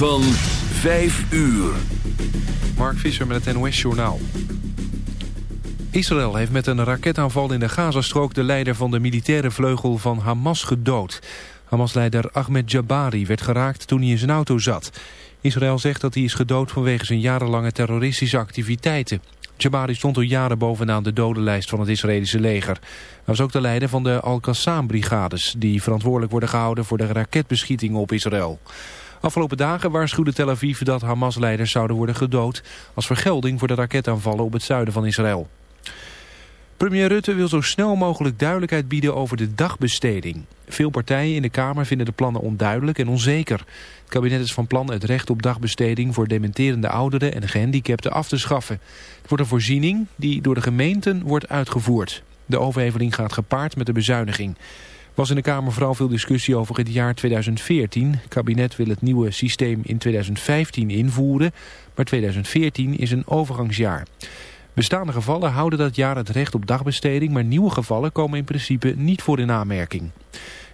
van 5 uur. Mark Visser met het NOS-journaal. Israël heeft met een raketaanval in de Gazastrook... de leider van de militaire vleugel van Hamas gedood. Hamas-leider Ahmed Jabari werd geraakt toen hij in zijn auto zat. Israël zegt dat hij is gedood vanwege zijn jarenlange terroristische activiteiten. Jabari stond al jaren bovenaan de dodenlijst van het Israëlische leger. Hij was ook de leider van de Al-Qassam-brigades... die verantwoordelijk worden gehouden voor de raketbeschietingen op Israël. Afgelopen dagen waarschuwde Tel Aviv dat Hamas-leiders zouden worden gedood... als vergelding voor de raketaanvallen op het zuiden van Israël. Premier Rutte wil zo snel mogelijk duidelijkheid bieden over de dagbesteding. Veel partijen in de Kamer vinden de plannen onduidelijk en onzeker. Het kabinet is van plan het recht op dagbesteding voor dementerende ouderen en gehandicapten af te schaffen. Het wordt een voorziening die door de gemeenten wordt uitgevoerd. De overheveling gaat gepaard met de bezuiniging was in de Kamer vooral veel discussie over het jaar 2014. Het kabinet wil het nieuwe systeem in 2015 invoeren, maar 2014 is een overgangsjaar. Bestaande gevallen houden dat jaar het recht op dagbesteding, maar nieuwe gevallen komen in principe niet voor in aanmerking.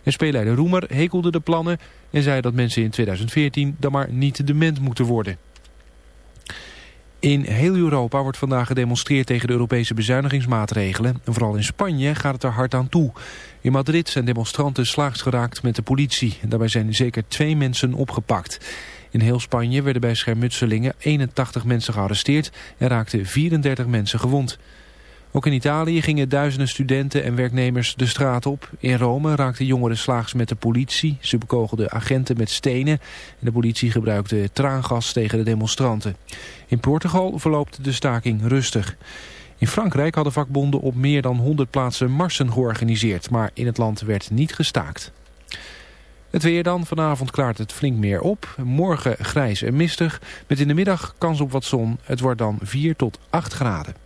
En speelleider Roemer hekelde de plannen en zei dat mensen in 2014 dan maar niet dement moeten worden. In heel Europa wordt vandaag gedemonstreerd tegen de Europese bezuinigingsmaatregelen. En vooral in Spanje gaat het er hard aan toe. In Madrid zijn demonstranten slaags geraakt met de politie. En daarbij zijn zeker twee mensen opgepakt. In heel Spanje werden bij schermutselingen 81 mensen gearresteerd en raakten 34 mensen gewond. Ook in Italië gingen duizenden studenten en werknemers de straat op. In Rome raakten jongeren slaags met de politie. Ze bekogelden agenten met stenen. En de politie gebruikte traangas tegen de demonstranten. In Portugal verloopt de staking rustig. In Frankrijk hadden vakbonden op meer dan 100 plaatsen marsen georganiseerd. Maar in het land werd niet gestaakt. Het weer dan. Vanavond klaart het flink meer op. Morgen grijs en mistig. Met in de middag kans op wat zon. Het wordt dan 4 tot 8 graden.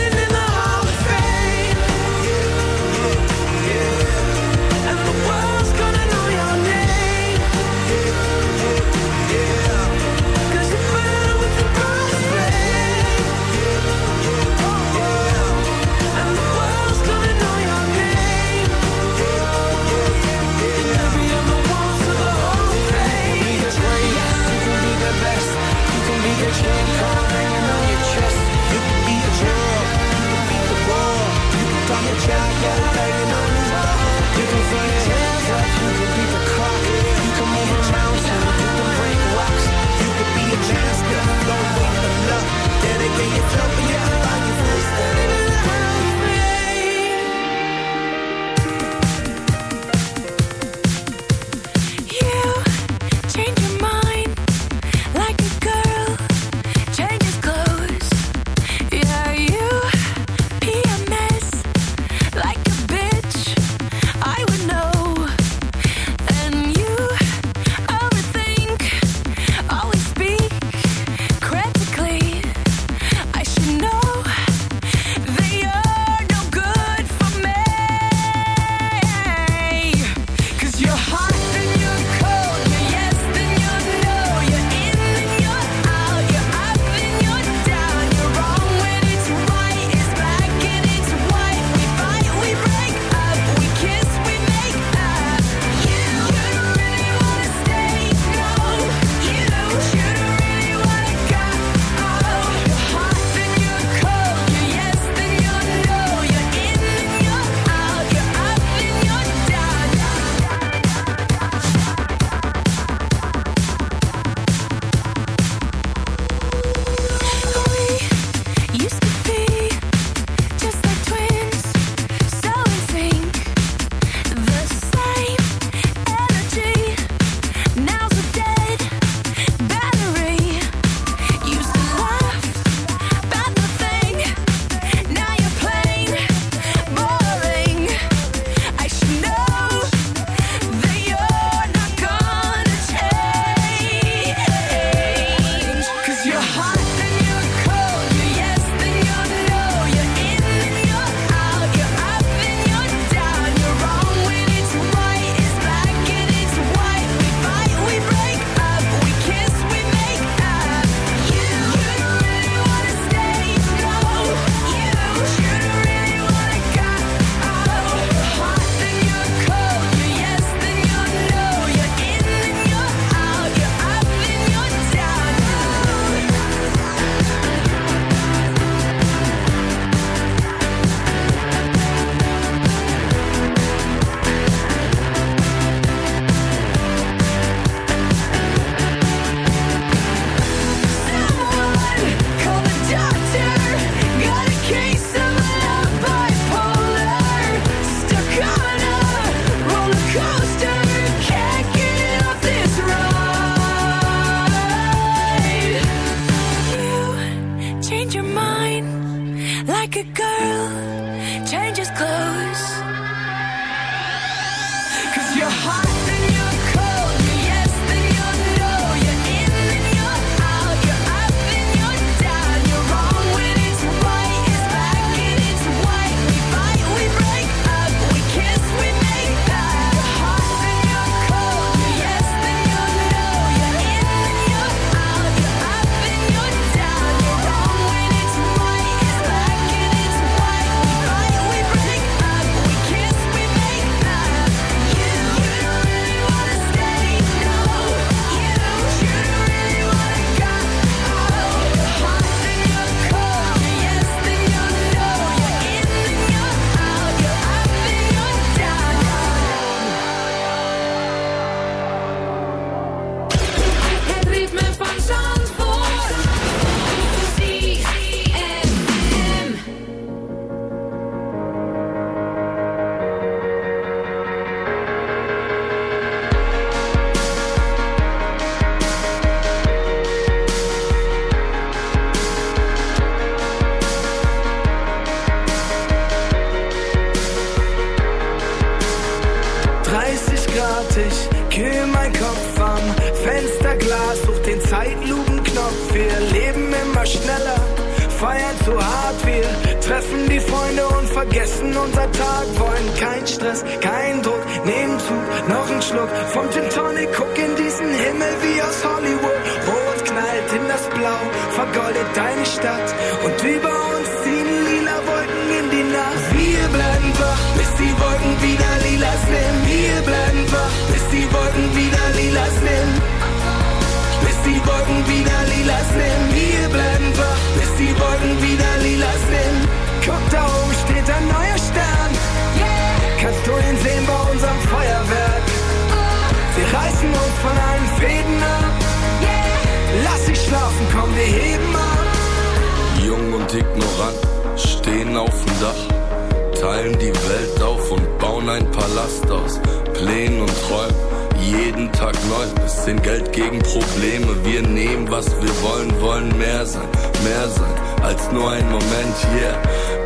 Yeah. unserem Feuerwerk. Wir reißen uns von allen Fäden ab. Lass dich schlafen, komm, wir heben ab. Jung und ignorant stehen auf dem Dach, teilen die Welt auf und bauen ein Palast aus Plänen und Träumen jeden Tag neu. Bisschen Geld gegen Probleme. Wir nehmen, was wir wollen, wollen mehr sein, mehr sein als nur ein Moment, yeah.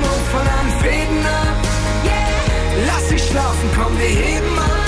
Mund von einem Fäden ab. Yeah. Lass dich schlafen, komm, wir heben ab.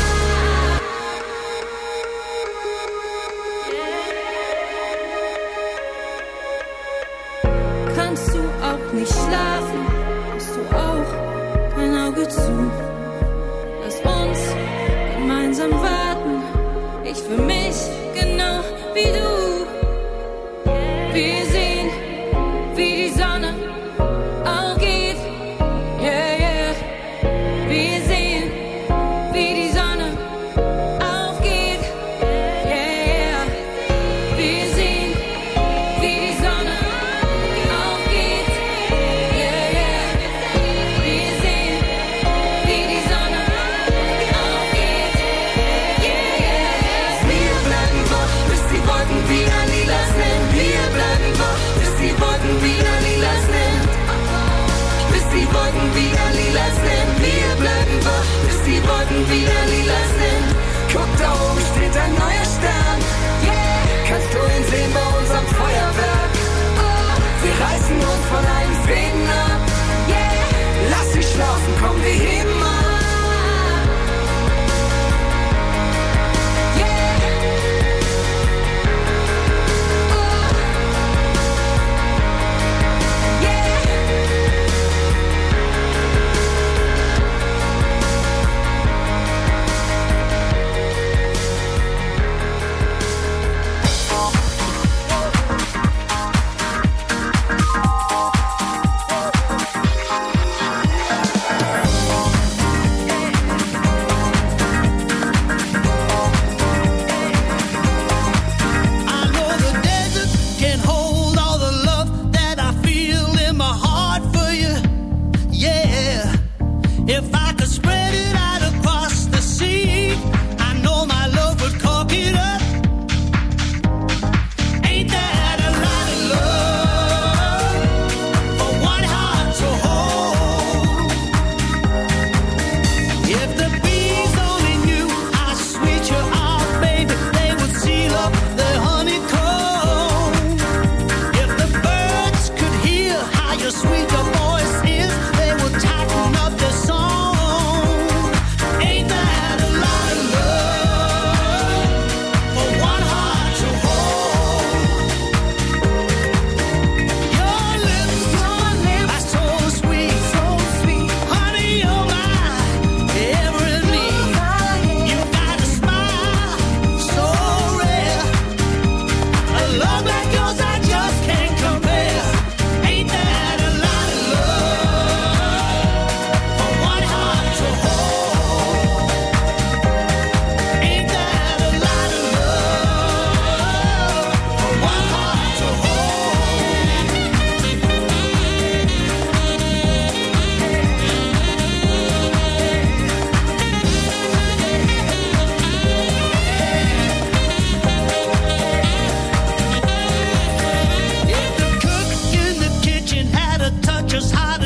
just hide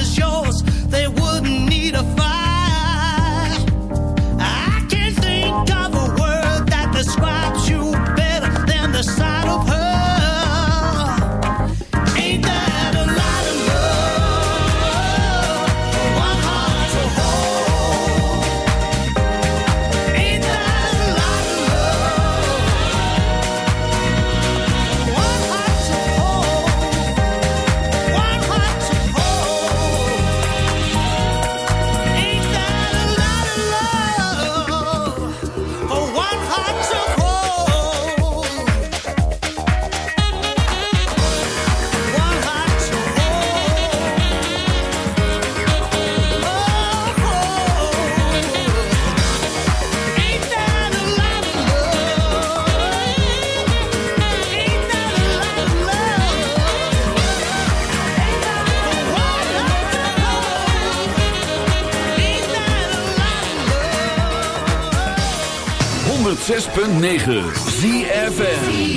106.9 ZFN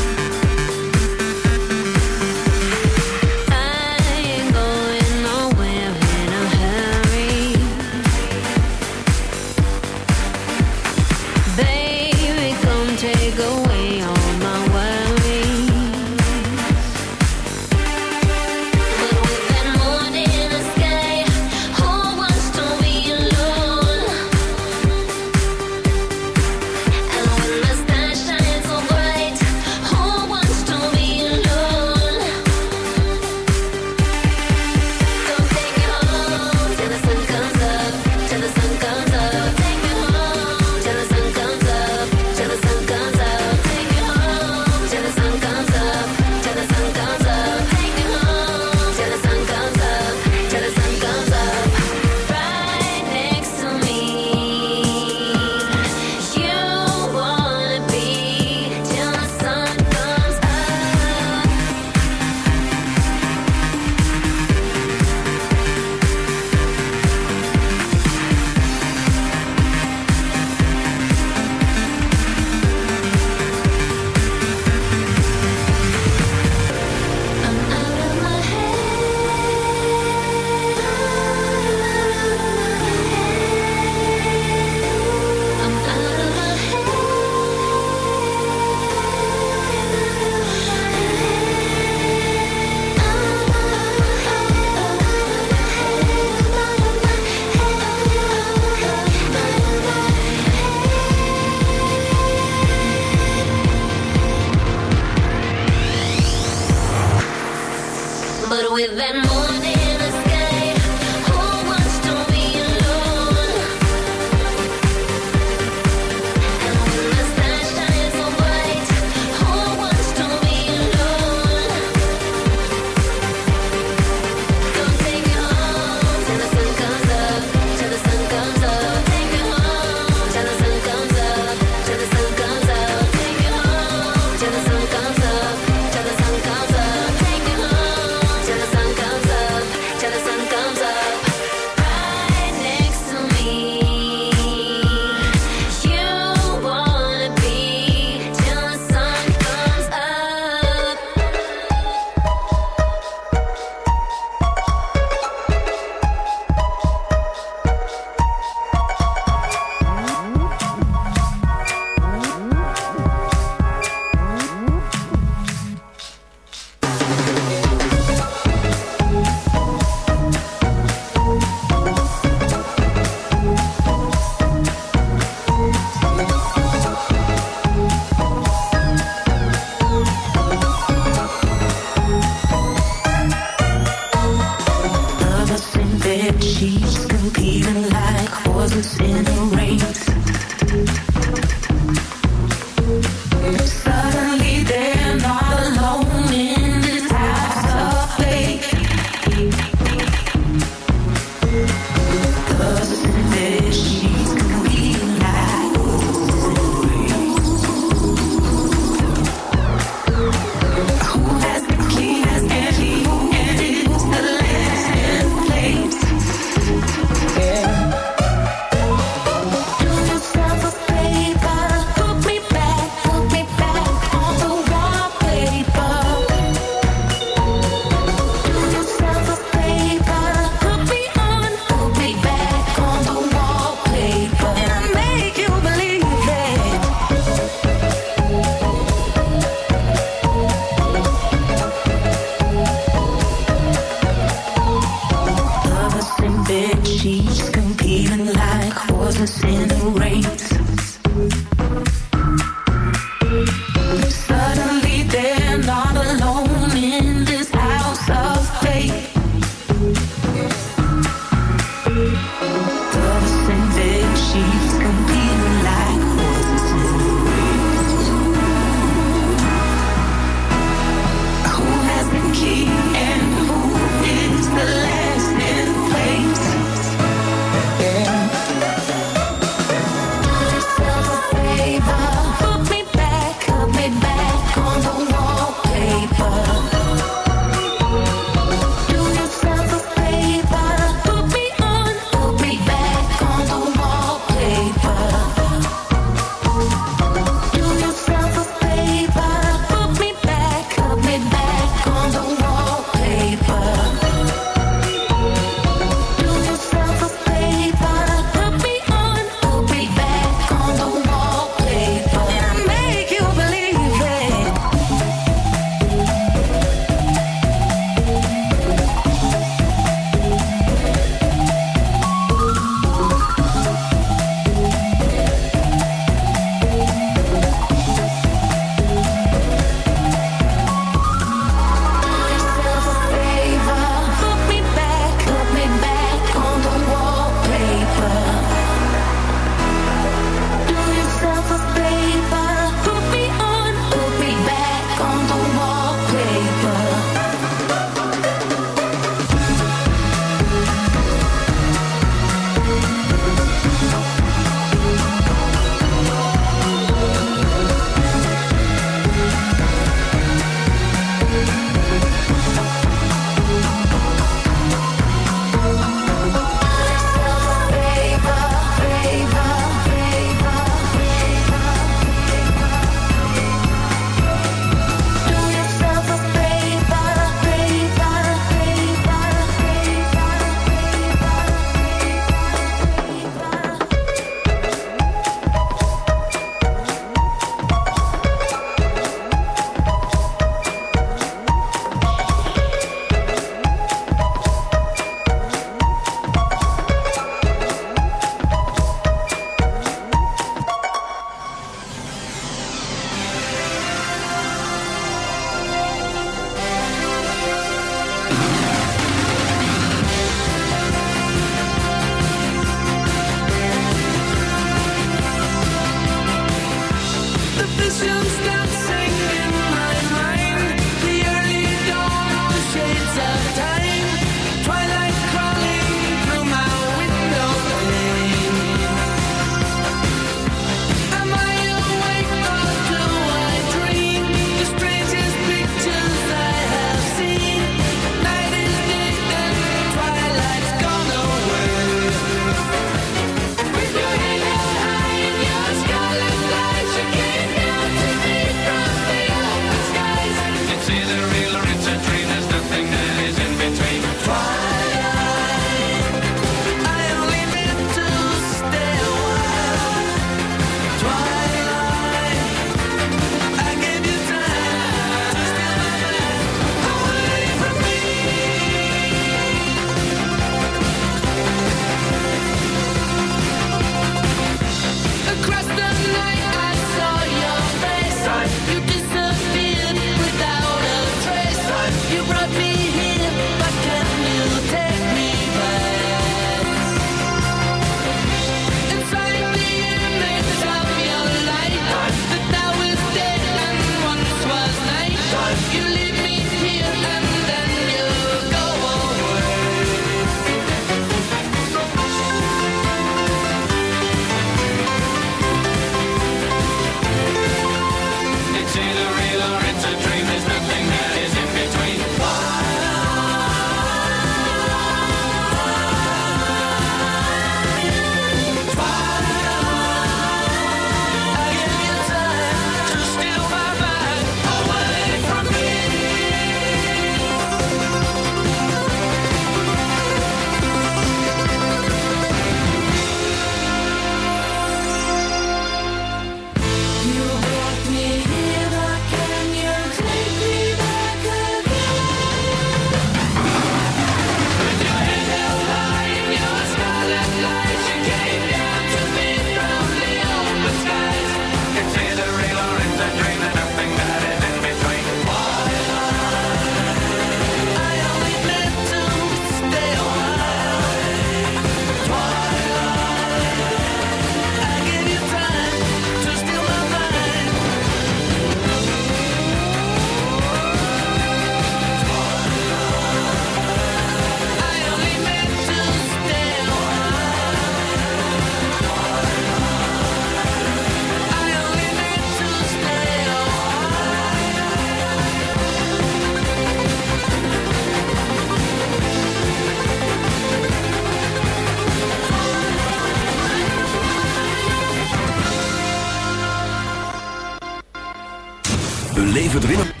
Beleef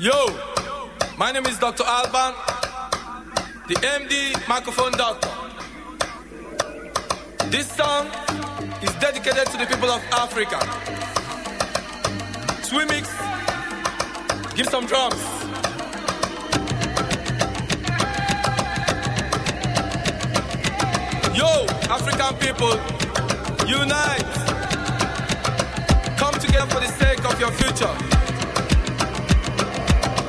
Yo, my name is Dr. Alban, the MD microphone doctor. This song is dedicated to the people of Africa. Swimmix, give some drums. Yo, African people, unite. Come together for the sake of your future.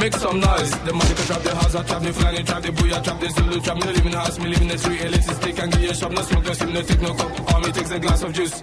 Make some noise. The magic trap the house, I trap the flying trap the booyah trap the Zulu trap. Me live in the house, me live in the street. Elite stick and give you a shop, no smoke, no steam, no take no cup. All me takes a glass of juice.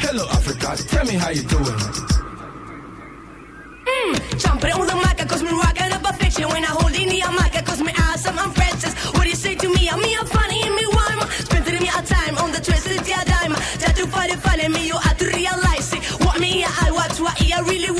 Hello, Africa, tell me how you doing. Mm, jumping on the mic, cause me rocking up a fiction. When I hold in the mic, cause me awesome, I'm Francis. What do you say to me? I'm me, I'm funny, and me rhyme. Spending me a time on the twisted yeah, dime. Try to find it, find me, you have to realize it. What me, I watch, what I really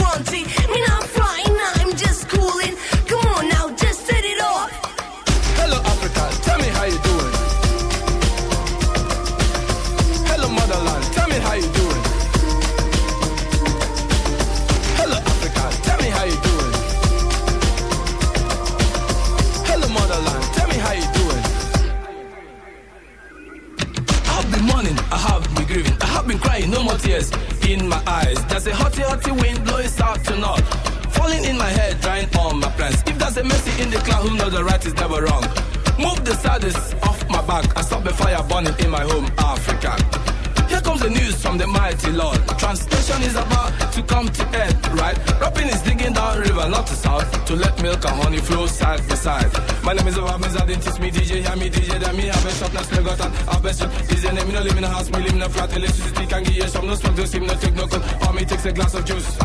no more tears in my eyes. There's a hotty, hotty wind blowing south to north. Falling in my head, drying on my plans. If there's a mercy in the cloud, who knows the right is never wrong. Move the saddest off my back and stop the fire burning in my home, Africa. Here comes the news from the mighty Lord. Translation is about to come to end, right? Rapping is river, not to south, to let milk and honey flow side by side. My name is Obama, I didn't teach me DJ, hear me DJ, then me have a shop, now still got an a shop. DJ name, me no live in a house, me live in a flat, electricity can give you some, no smoke, no steam, no take no cold, or me takes a glass of juice.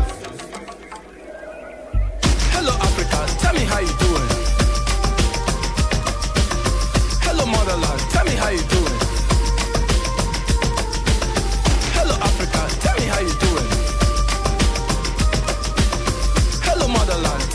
Hello Africa, tell me how you doing. Hello motherland, tell me how you doing. Hello Africa, tell me how you doing. Motherland,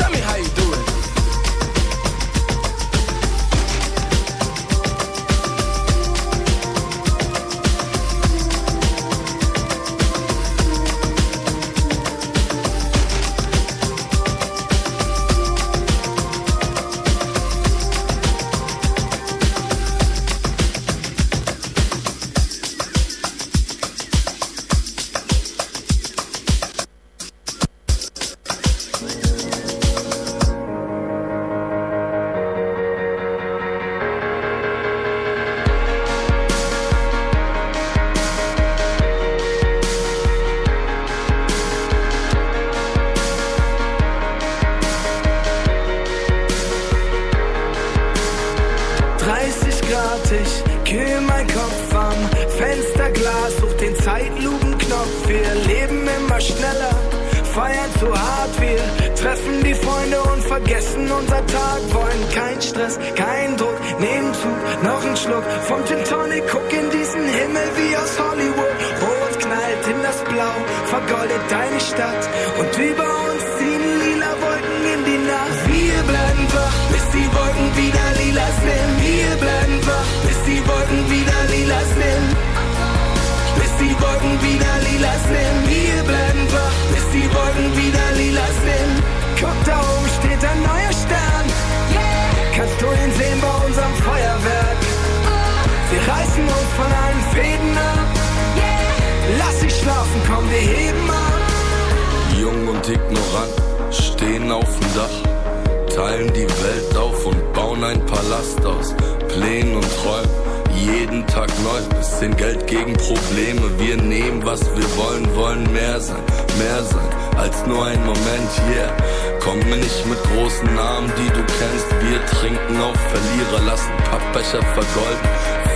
wir heben ab. Jung und ignorant, stehen auf dem Dach, teilen die Welt auf und bauen ein Palast aus Plänen und Träumen. Jeden Tag neu, bisschen Geld gegen Probleme. Wir nehmen, was wir wollen, wollen mehr sein, mehr sein als nur ein Moment, yeah. Komm mir nicht mit großen Namen, die du kennst. Wir trinken auf Verlierer, lassen Pappbecher vergolden.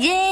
yeah.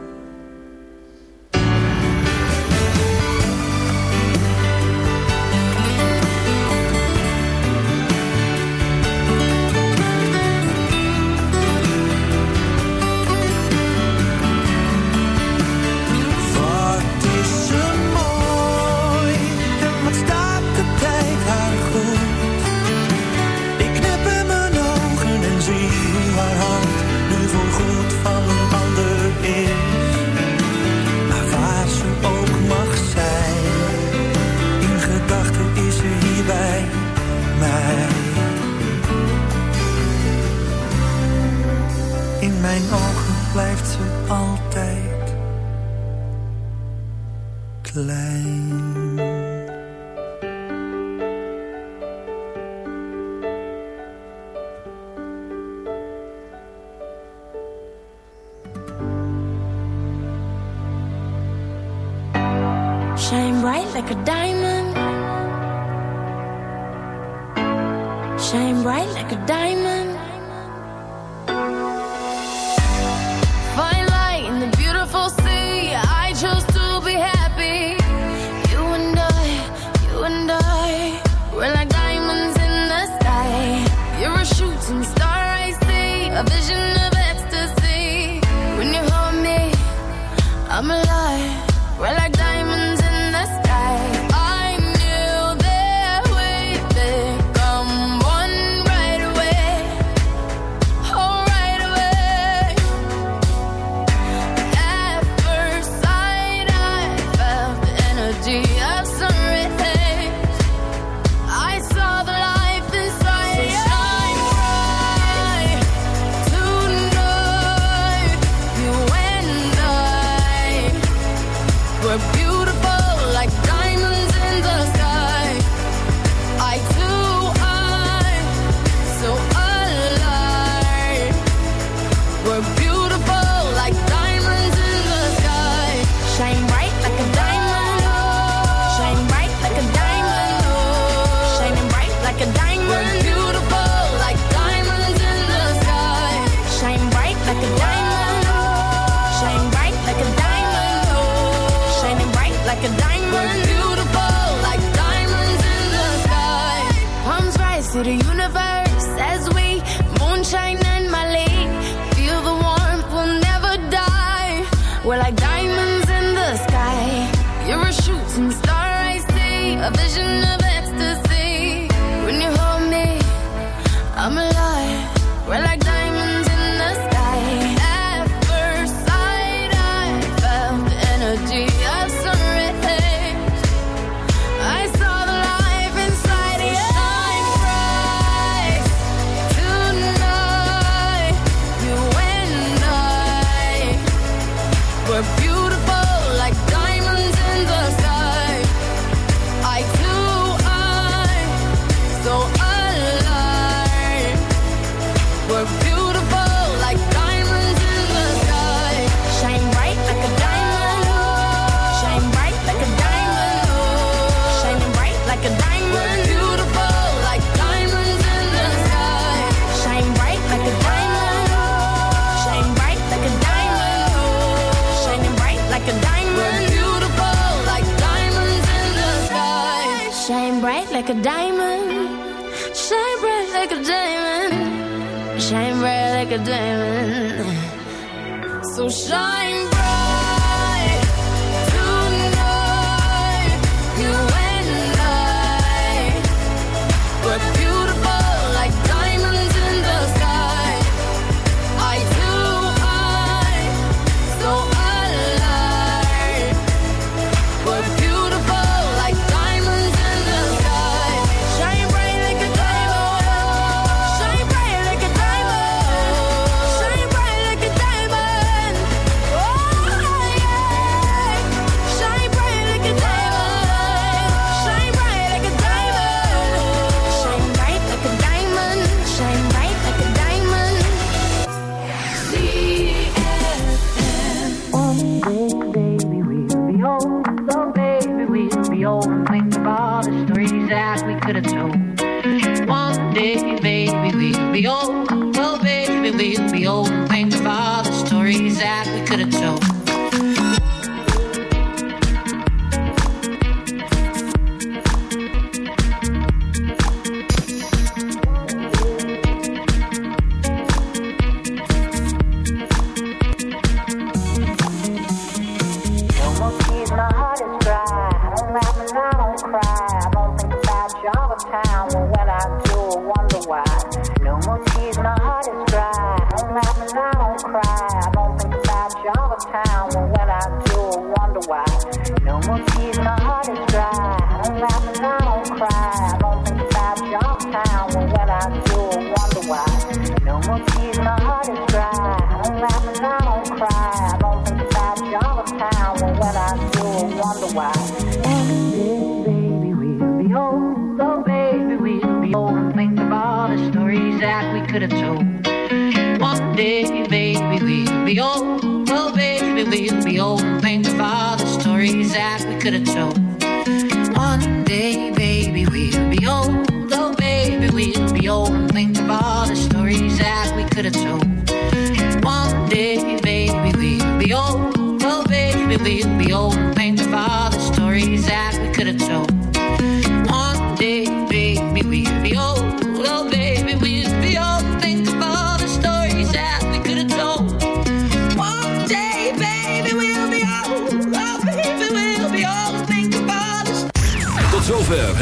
Oh, baby, we'll be old and think of all the stories that we could have told.